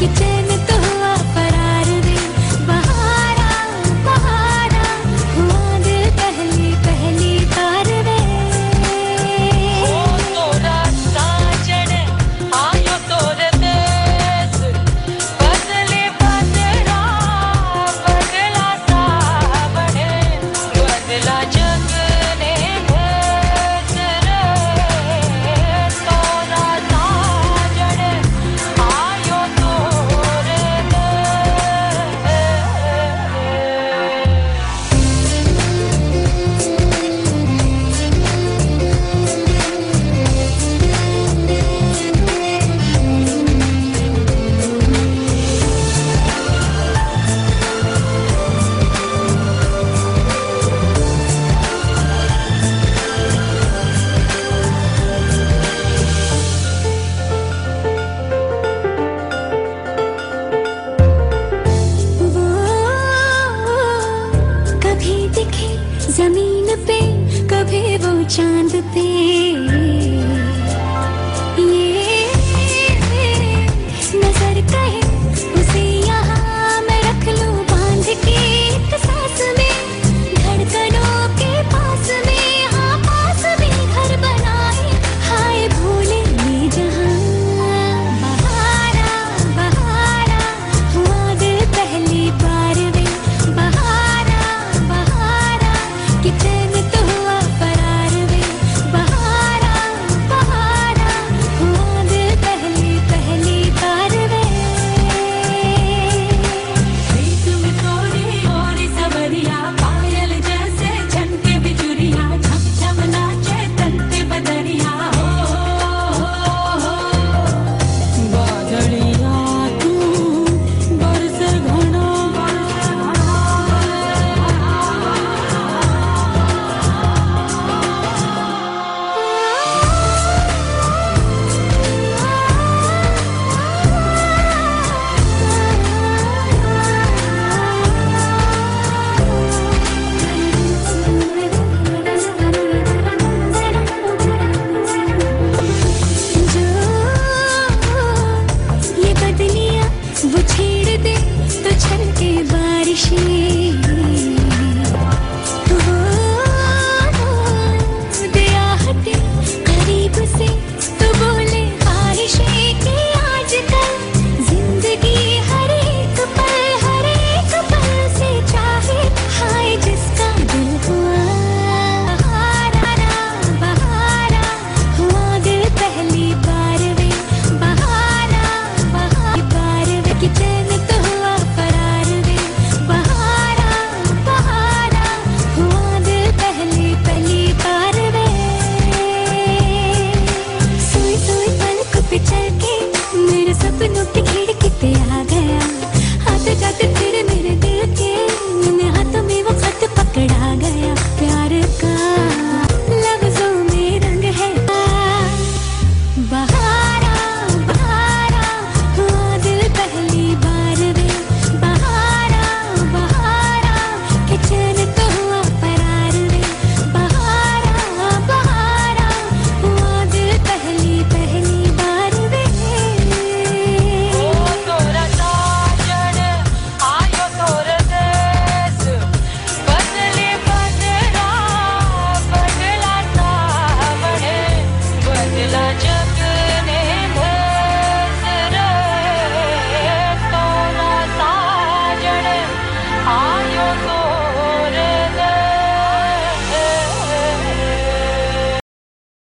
que te